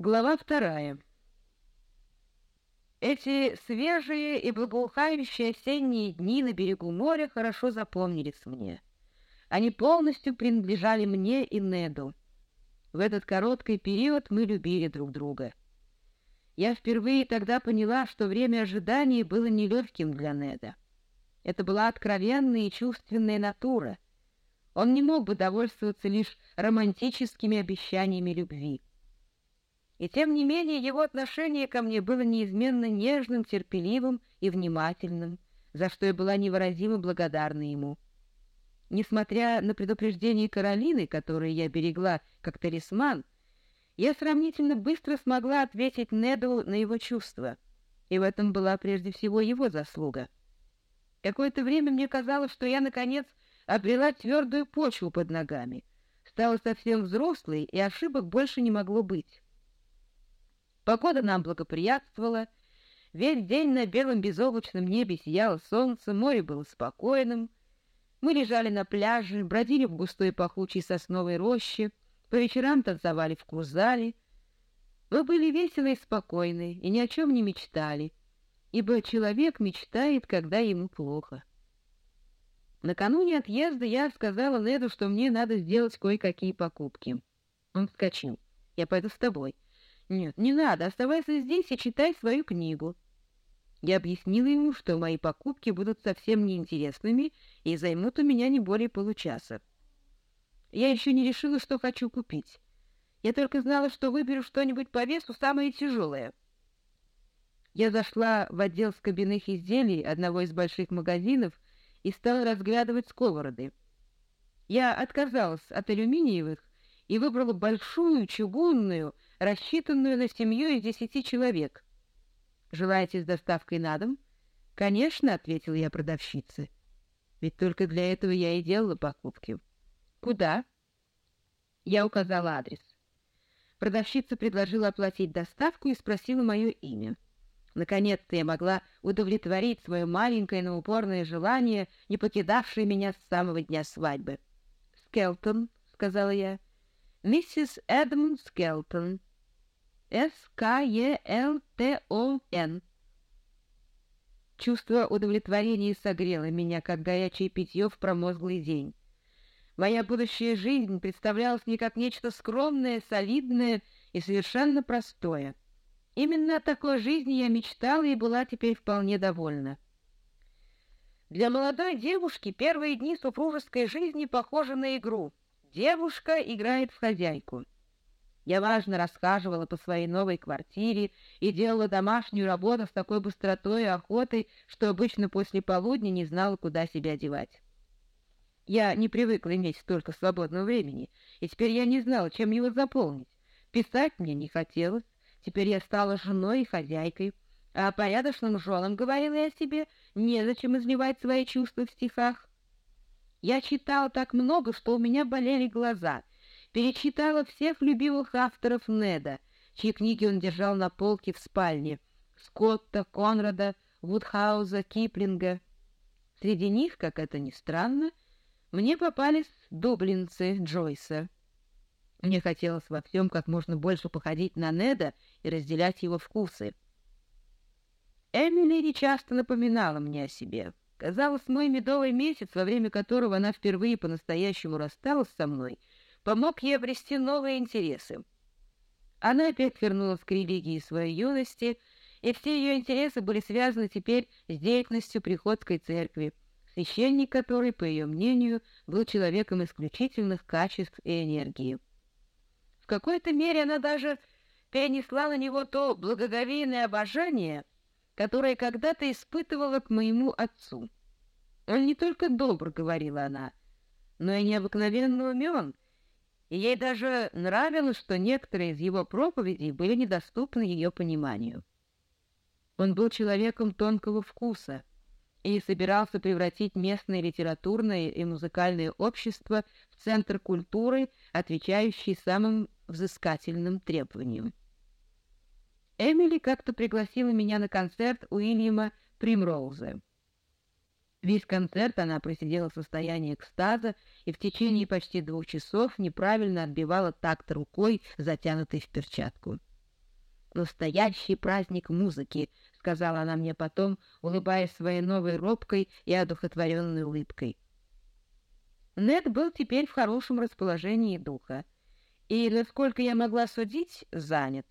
Глава вторая. Эти свежие и благоухающие осенние дни на берегу моря хорошо запомнились мне. Они полностью принадлежали мне и Неду. В этот короткий период мы любили друг друга. Я впервые тогда поняла, что время ожидания было нелегким для Неда. Это была откровенная и чувственная натура. Он не мог бы довольствоваться лишь романтическими обещаниями любви. И тем не менее его отношение ко мне было неизменно нежным, терпеливым и внимательным, за что я была невыразимо благодарна ему. Несмотря на предупреждение Каролины, которое я берегла как талисман, я сравнительно быстро смогла ответить Неду на его чувства, и в этом была прежде всего его заслуга. Какое-то время мне казалось, что я, наконец, обрела твердую почву под ногами, стала совсем взрослой, и ошибок больше не могло быть. Погода нам благоприятствовала. Весь день на белом безоблачном небе сияло солнце, море было спокойным. Мы лежали на пляже, бродили в густой пахучей сосновой роще, по вечерам танцевали в курзале. Мы были веселы и спокойны, и ни о чем не мечтали, ибо человек мечтает, когда ему плохо. Накануне отъезда я сказала Неду, что мне надо сделать кое-какие покупки. Он вскочил. «Я пойду с тобой». «Нет, не надо, оставайся здесь и читай свою книгу». Я объяснила ему, что мои покупки будут совсем неинтересными и займут у меня не более получаса. Я еще не решила, что хочу купить. Я только знала, что выберу что-нибудь по весу самое тяжелое. Я зашла в отдел скобяных изделий одного из больших магазинов и стала разглядывать сковороды. Я отказалась от алюминиевых и выбрала большую чугунную, рассчитанную на семью из десяти человек. «Желаете с доставкой на дом?» «Конечно», — ответил я продавщице. «Ведь только для этого я и делала покупки». «Куда?» Я указала адрес. Продавщица предложила оплатить доставку и спросила мое имя. Наконец-то я могла удовлетворить свое маленькое, но упорное желание, не покидавшее меня с самого дня свадьбы. «Скелтон», — сказала я. «Миссис Эдмунд Скелтон». С-К-Е-Л-Т-О-Н. Чувство удовлетворения согрело меня, как горячее питье в промозглый день. Моя будущая жизнь представлялась мне как нечто скромное, солидное и совершенно простое. Именно о такой жизни я мечтала и была теперь вполне довольна. Для молодой девушки первые дни супружеской жизни похожи на игру. Девушка играет в хозяйку. Я важно расхаживала по своей новой квартире и делала домашнюю работу с такой быстротой и охотой, что обычно после полудня не знала, куда себя девать. Я не привыкла иметь столько свободного времени, и теперь я не знала, чем его заполнить. Писать мне не хотелось, теперь я стала женой и хозяйкой, а порядочным женам, говорила я себе, незачем изливать свои чувства в стихах. Я читала так много, что у меня болели глаза — перечитала всех любимых авторов Неда, чьи книги он держал на полке в спальне, Скотта, Конрада, Вудхауза, Киплинга. Среди них, как это ни странно, мне попались дублинцы Джойса. Мне хотелось во всем как можно больше походить на Неда и разделять его вкусы. Эмили часто напоминала мне о себе. Казалось, мой медовый месяц, во время которого она впервые по-настоящему рассталась со мной — помог ей обрести новые интересы. Она опять вернулась к религии своей юности, и все ее интересы были связаны теперь с деятельностью приходской церкви, священник которой, по ее мнению, был человеком исключительных качеств и энергии. В какой-то мере она даже перенесла на него то благоговейное обожание, которое когда-то испытывала к моему отцу. «Он не только добр», — говорила она, — «но и необыкновенно умен» и ей даже нравилось, что некоторые из его проповедей были недоступны ее пониманию. Он был человеком тонкого вкуса и собирался превратить местное литературное и музыкальное общество в центр культуры, отвечающий самым взыскательным требованиям. Эмили как-то пригласила меня на концерт Уильяма Примроуза. Весь концерт она просидела в состоянии экстаза и в течение почти двух часов неправильно отбивала такт рукой, затянутой в перчатку. Настоящий праздник музыки, — сказала она мне потом, улыбаясь своей новой робкой и одухотворенной улыбкой. Нед был теперь в хорошем расположении духа, и, насколько я могла судить, занят.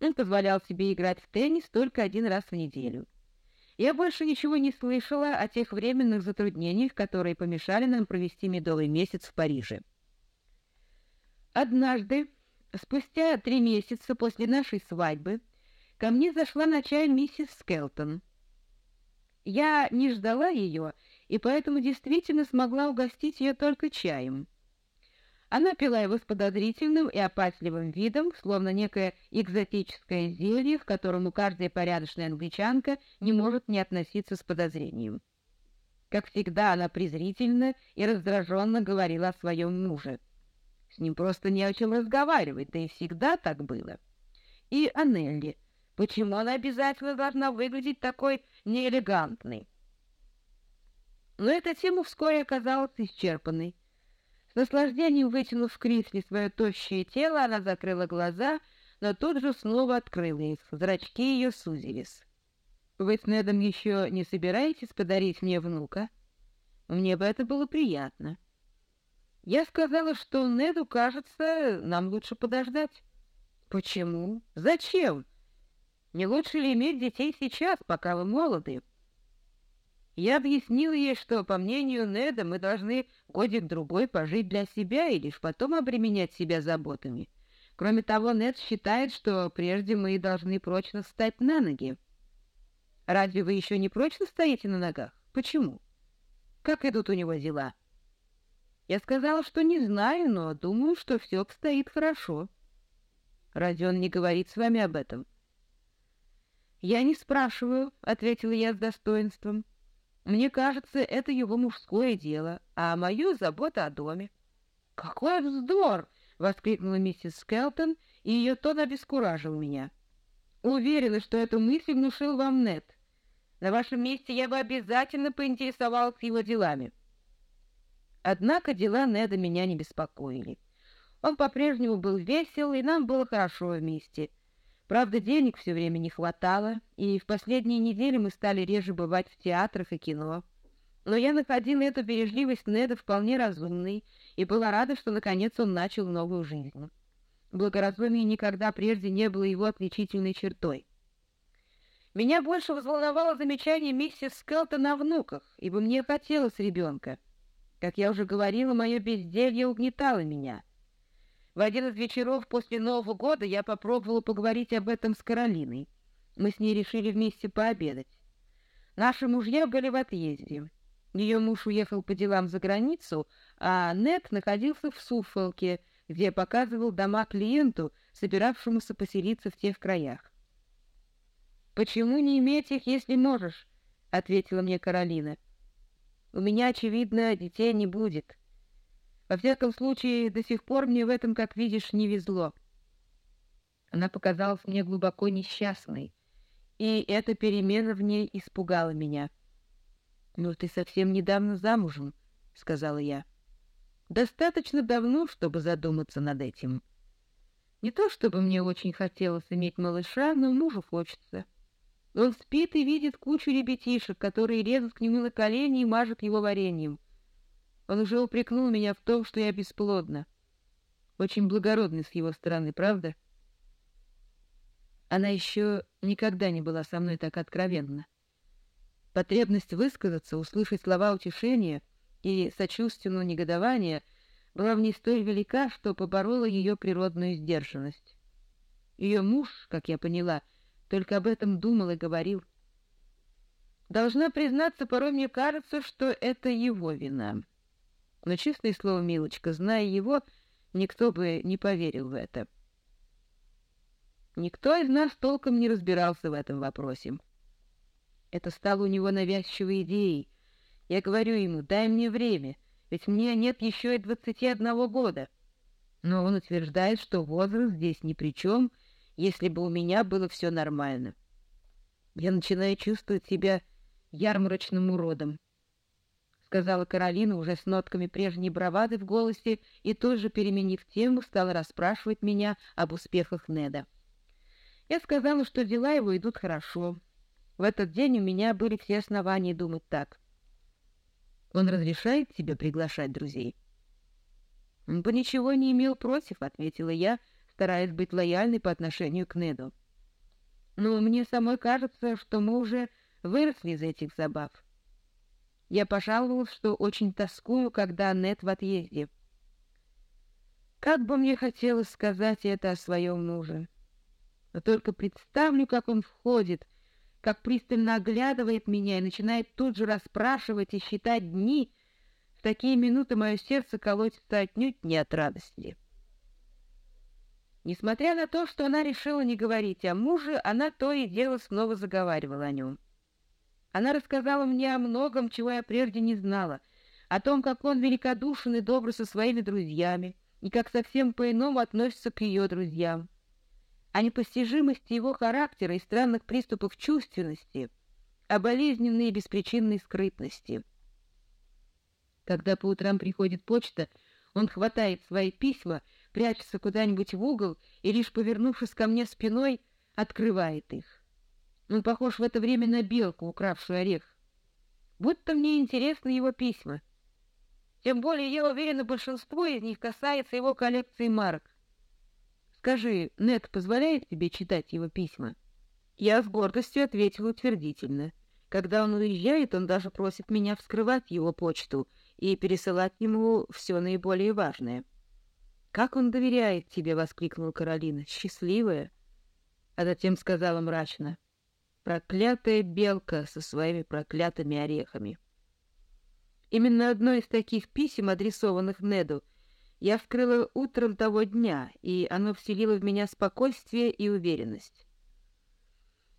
Он позволял себе играть в теннис только один раз в неделю. Я больше ничего не слышала о тех временных затруднениях, которые помешали нам провести медовый месяц в Париже. Однажды, спустя три месяца после нашей свадьбы, ко мне зашла на чай миссис Скелтон. Я не ждала ее, и поэтому действительно смогла угостить ее только чаем. Она пила его с подозрительным и опасливым видом, словно некое экзотическое зелье, к которому каждая порядочная англичанка не может не относиться с подозрением. Как всегда, она презрительно и раздраженно говорила о своем муже. С ним просто не о чем разговаривать, да и всегда так было. И о Нелли. Почему она обязательно должна выглядеть такой неэлегантной? Но эта тема вскоре оказалась исчерпанной. С наслаждением вытянув в кресле свое тощее тело, она закрыла глаза, но тут же снова открыла их. Зрачки ее сузились. «Вы с Недом еще не собираетесь подарить мне внука? Мне бы это было приятно». Я сказала, что Неду, кажется, нам лучше подождать. Почему? Зачем? Не лучше ли иметь детей сейчас, пока вы молоды? Я объяснила ей, что, по мнению Неда, мы должны годик-другой пожить для себя и лишь потом обременять себя заботами. Кроме того, Нед считает, что прежде мы должны прочно встать на ноги. Разве вы еще не прочно стоите на ногах? Почему? Как идут у него дела?» Я сказала, что не знаю, но думаю, что все обстоит хорошо. Разве он не говорит с вами об этом? Я не спрашиваю, — ответила я с достоинством. Мне кажется, это его мужское дело, а мою — забота о доме. Какой вздор! — воскликнула миссис Скелтон, и ее тон обескуражил меня. Уверена, что эту мысль внушил вам Нет. На вашем месте я бы обязательно поинтересовалась его делами. Однако дела Неда меня не беспокоили. Он по-прежнему был весел, и нам было хорошо вместе. Правда, денег все время не хватало, и в последние недели мы стали реже бывать в театрах и кино. Но я находила эту бережливость Неда вполне разумной и была рада, что наконец он начал новую жизнь. Благоразумие никогда прежде не было его отличительной чертой. Меня больше взволновало замечание миссис Скелтон о внуках, ибо мне хотелось ребенка. Как я уже говорила, мое безделье угнетало меня. В один из вечеров после Нового года я попробовала поговорить об этом с Каролиной. Мы с ней решили вместе пообедать. Наши мужья были в отъезде. Ее муж уехал по делам за границу, а Нет находился в Суффолке, где показывал дома клиенту, собиравшемуся поселиться в тех краях. «Почему не иметь их, если можешь?» — ответила мне Каролина. — у меня, очевидно, детей не будет. Во всяком случае, до сих пор мне в этом, как видишь, не везло. Она показалась мне глубоко несчастной, и эта перемена в ней испугала меня. «Ну, ты совсем недавно замужем», — сказала я. «Достаточно давно, чтобы задуматься над этим. Не то чтобы мне очень хотелось иметь малыша, но мужу хочется». Он спит и видит кучу ребятишек, которые лезут к нему на колени и мажут его вареньем. Он уже упрекнул меня в том, что я бесплодна. Очень благородный с его стороны, правда? Она еще никогда не была со мной так откровенна. Потребность высказаться, услышать слова утешения и сочувственного негодования была в ней столь велика, что поборола ее природную сдержанность. Ее муж, как я поняла, — только об этом думал и говорил. Должна признаться, порой мне кажется, что это его вина. Но, честное слово, милочка, зная его, никто бы не поверил в это. Никто из нас толком не разбирался в этом вопросе. Это стало у него навязчивой идеей. Я говорю ему, дай мне время, ведь мне нет еще и двадцати одного года. Но он утверждает, что возраст здесь ни при чем — если бы у меня было все нормально. Я начинаю чувствовать себя ярмарочным уродом, — сказала Каролина уже с нотками прежней бравады в голосе и тоже, переменив тему, стала расспрашивать меня об успехах Неда. Я сказала, что дела его идут хорошо. В этот день у меня были все основания думать так. Он разрешает тебе приглашать друзей? Он бы ничего не имел против, — ответила я, стараясь быть лояльной по отношению к Неду. Но мне самой кажется, что мы уже выросли из этих забав. Я пожаловалась, что очень тоскую, когда Нед в отъезде. Как бы мне хотелось сказать это о своем муже. Но только представлю, как он входит, как пристально оглядывает меня и начинает тут же расспрашивать и считать дни. В такие минуты мое сердце колотится отнюдь не от радости. Несмотря на то, что она решила не говорить о муже, она то и дело снова заговаривала о нем. Она рассказала мне о многом, чего я прежде не знала, о том, как он великодушен и добр со своими друзьями, и как совсем по-иному относится к ее друзьям, о непостижимости его характера и странных приступах чувственности, о болезненной и беспричинной скрытности. Когда по утрам приходит почта, он хватает свои письма, прячется куда-нибудь в угол и, лишь повернувшись ко мне спиной, открывает их. Он похож в это время на белку, укравшую орех. Будто мне интересны его письма. Тем более, я уверена, большинство из них касается его коллекции марок. Скажи, Нет позволяет тебе читать его письма? Я с гордостью ответила утвердительно. Когда он уезжает, он даже просит меня вскрывать его почту и пересылать ему все наиболее важное. «Как он доверяет тебе!» — воскликнула Каролина. «Счастливая!» А затем сказала мрачно. Проклятая белка со своими проклятыми орехами. Именно одно из таких писем, адресованных Неду, я вскрыла утром того дня, и оно вселило в меня спокойствие и уверенность.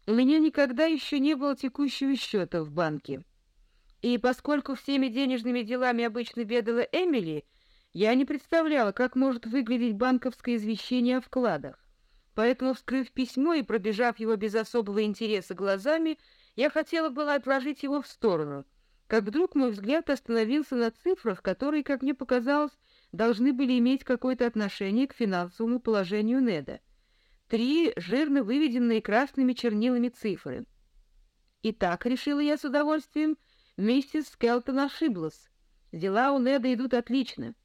У меня никогда еще не было текущего счета в банке. И поскольку всеми денежными делами обычно ведала Эмили, я не представляла, как может выглядеть банковское извещение о вкладах. Поэтому, вскрыв письмо и пробежав его без особого интереса глазами, я хотела было отложить его в сторону, как вдруг мой взгляд остановился на цифрах, которые, как мне показалось, должны были иметь какое-то отношение к финансовому положению Неда. Три жирно выведенные красными чернилами цифры. Итак, решила я с удовольствием, миссис Скелтон ошиблась. Дела у Неда идут отлично.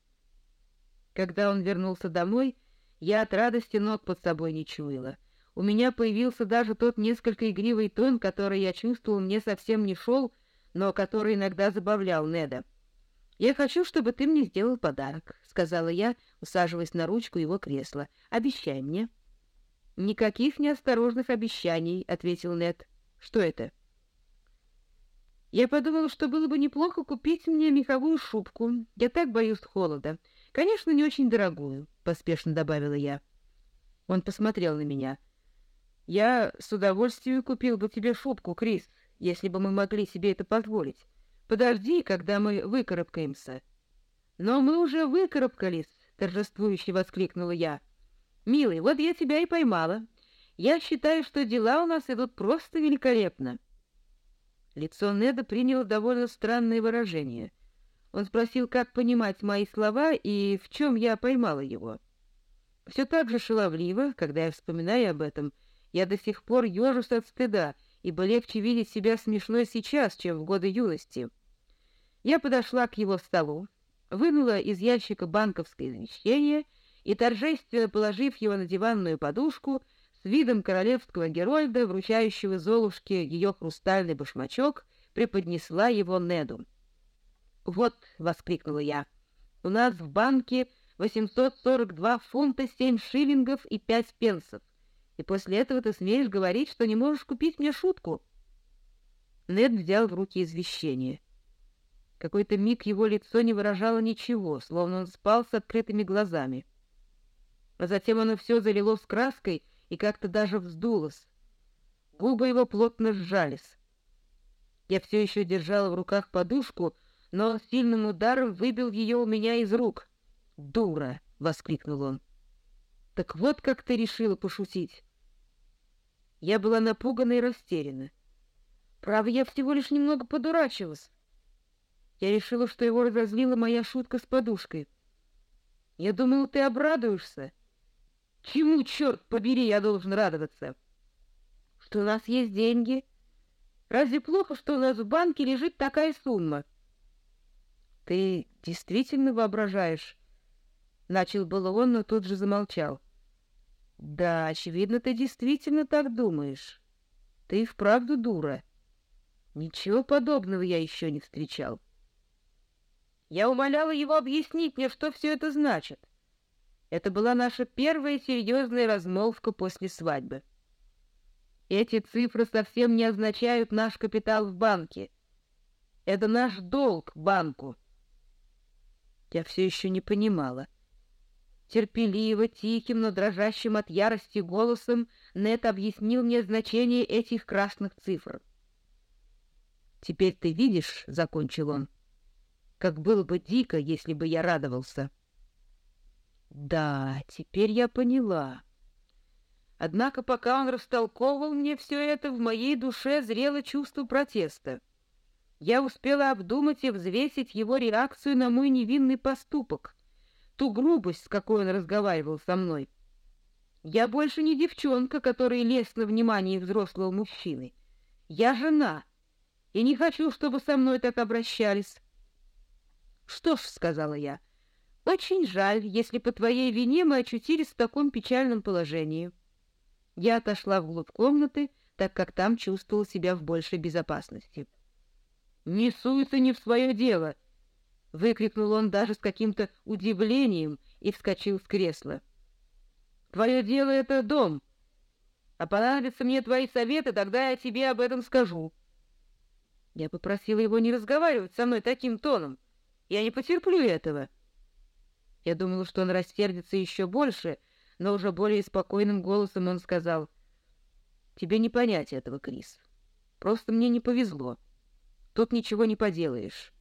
Когда он вернулся домой, я от радости ног под собой не чуяла. У меня появился даже тот несколько игривый тон, который я чувствовал, мне совсем не шел, но который иногда забавлял Неда. «Я хочу, чтобы ты мне сделал подарок», — сказала я, усаживаясь на ручку его кресла. «Обещай мне». «Никаких неосторожных обещаний», — ответил Нед. «Что это?» Я подумала, что было бы неплохо купить мне меховую шубку. Я так боюсь холода. Конечно, не очень дорогую, — поспешно добавила я. Он посмотрел на меня. Я с удовольствием купил бы тебе шубку, Крис, если бы мы могли себе это позволить. Подожди, когда мы выкарабкаемся. Но мы уже выкарабкались, — торжествующе воскликнула я. Милый, вот я тебя и поймала. Я считаю, что дела у нас идут просто великолепно. Лицо Неда приняло довольно странное выражение — он спросил, как понимать мои слова и в чем я поймала его. Все так же шаловливо, когда я вспоминаю об этом, я до сих пор ежусь от стыда, ибо легче видеть себя смешной сейчас, чем в годы юности. Я подошла к его столу, вынула из ящика банковское извещение и, торжественно положив его на диванную подушку, с видом королевского герольда, вручающего Золушке ее хрустальный башмачок, преподнесла его Неду. «Вот!» — воскликнула я. «У нас в банке 842 фунта 7 шиллингов и 5 пенсов. И после этого ты смеешь говорить, что не можешь купить мне шутку?» Нед взял в руки извещение. Какой-то миг его лицо не выражало ничего, словно он спал с открытыми глазами. А затем оно все залило с краской и как-то даже вздулось. Губы его плотно сжались. Я все еще держала в руках подушку, но сильным ударом выбил ее у меня из рук. «Дура!» — воскликнул он. «Так вот как ты решила пошутить!» Я была напугана и растеряна. Право, я всего лишь немного подурачилась. Я решила, что его разозлила моя шутка с подушкой. Я думала, ты обрадуешься. Чему, черт побери, я должен радоваться? что у нас есть деньги. Разве плохо, что у нас в банке лежит такая сумма? Ты действительно воображаешь? Начал было он, но тут же замолчал. Да, очевидно, ты действительно так думаешь. Ты вправду дура. Ничего подобного я еще не встречал. Я умоляла его объяснить мне, что все это значит. Это была наша первая серьезная размолвка после свадьбы. Эти цифры совсем не означают наш капитал в банке. Это наш долг банку. Я все еще не понимала. Терпеливо, тихим, но дрожащим от ярости голосом Нет объяснил мне значение этих красных цифр. «Теперь ты видишь, — закончил он, — как было бы дико, если бы я радовался». «Да, теперь я поняла». Однако пока он растолковывал мне все это, в моей душе зрело чувство протеста. Я успела обдумать и взвесить его реакцию на мой невинный поступок, ту грубость, с какой он разговаривал со мной. Я больше не девчонка, которая лезть на внимание взрослого мужчины. Я жена, и не хочу, чтобы со мной так обращались. — Что ж, — сказала я, — очень жаль, если по твоей вине мы очутились в таком печальном положении. Я отошла вглубь комнаты, так как там чувствовала себя в большей безопасности. — Не суйся не в свое дело! — выкрикнул он даже с каким-то удивлением и вскочил с кресла. — Твое дело — это дом. А понадобятся мне твои советы, тогда я тебе об этом скажу. Я попросила его не разговаривать со мной таким тоном. Я не потерплю этого. Я думала, что он рассердится еще больше, но уже более спокойным голосом он сказал, «Тебе не понять этого, Крис. Просто мне не повезло. Тут ничего не поделаешь.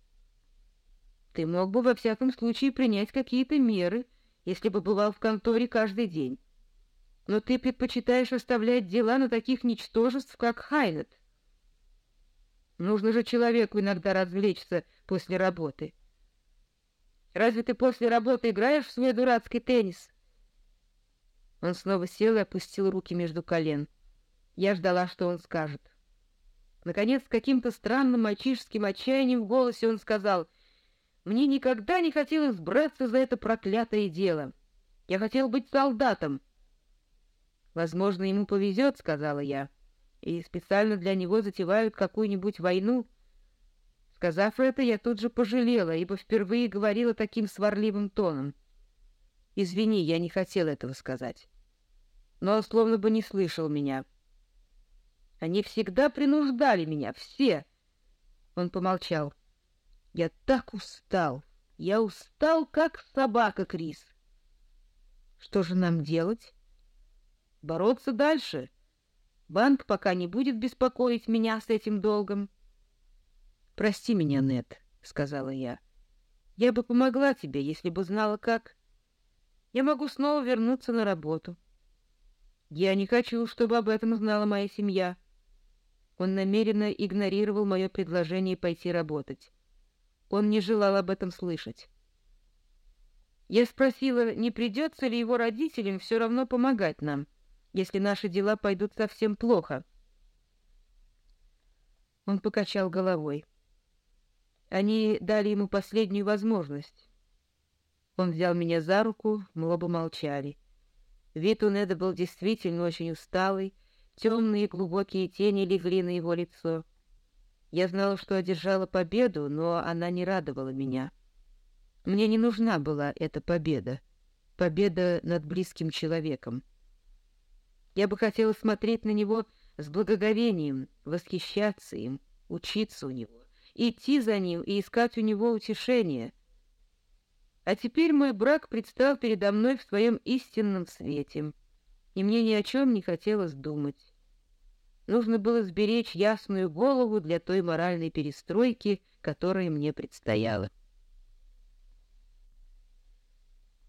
Ты мог бы во всяком случае принять какие-то меры, если бы бывал в конторе каждый день. Но ты предпочитаешь оставлять дела на таких ничтожеств, как Хайнет. Нужно же человеку иногда развлечься после работы. Разве ты после работы играешь в свой дурацкий теннис? Он снова сел и опустил руки между колен. Я ждала, что он скажет. Наконец, каким-то странным мальчишеским отчаянием в голосе он сказал, «Мне никогда не хотелось браться за это проклятое дело. Я хотел быть солдатом». «Возможно, ему повезет», — сказала я и специально для него затевают какую-нибудь войну. Сказав это, я тут же пожалела, ибо впервые говорила таким сварливым тоном. Извини, я не хотел этого сказать. Но он словно бы не слышал меня. Они всегда принуждали меня, все. Он помолчал. Я так устал. Я устал, как собака, Крис. Что же нам делать? Бороться дальше — Банк пока не будет беспокоить меня с этим долгом. — Прости меня, Нет, сказала я. — Я бы помогла тебе, если бы знала, как. Я могу снова вернуться на работу. Я не хочу, чтобы об этом знала моя семья. Он намеренно игнорировал мое предложение пойти работать. Он не желал об этом слышать. Я спросила, не придется ли его родителям все равно помогать нам если наши дела пойдут совсем плохо. Он покачал головой. Они дали ему последнюю возможность. Он взял меня за руку, мы оба молчали. Вид у Неда был действительно очень усталый, темные глубокие тени легли на его лицо. Я знала, что одержала победу, но она не радовала меня. Мне не нужна была эта победа, победа над близким человеком. Я бы хотела смотреть на него с благоговением, восхищаться им, учиться у него, идти за ним и искать у него утешение. А теперь мой брак предстал передо мной в своем истинном свете, и мне ни о чем не хотелось думать. Нужно было сберечь ясную голову для той моральной перестройки, которая мне предстояла.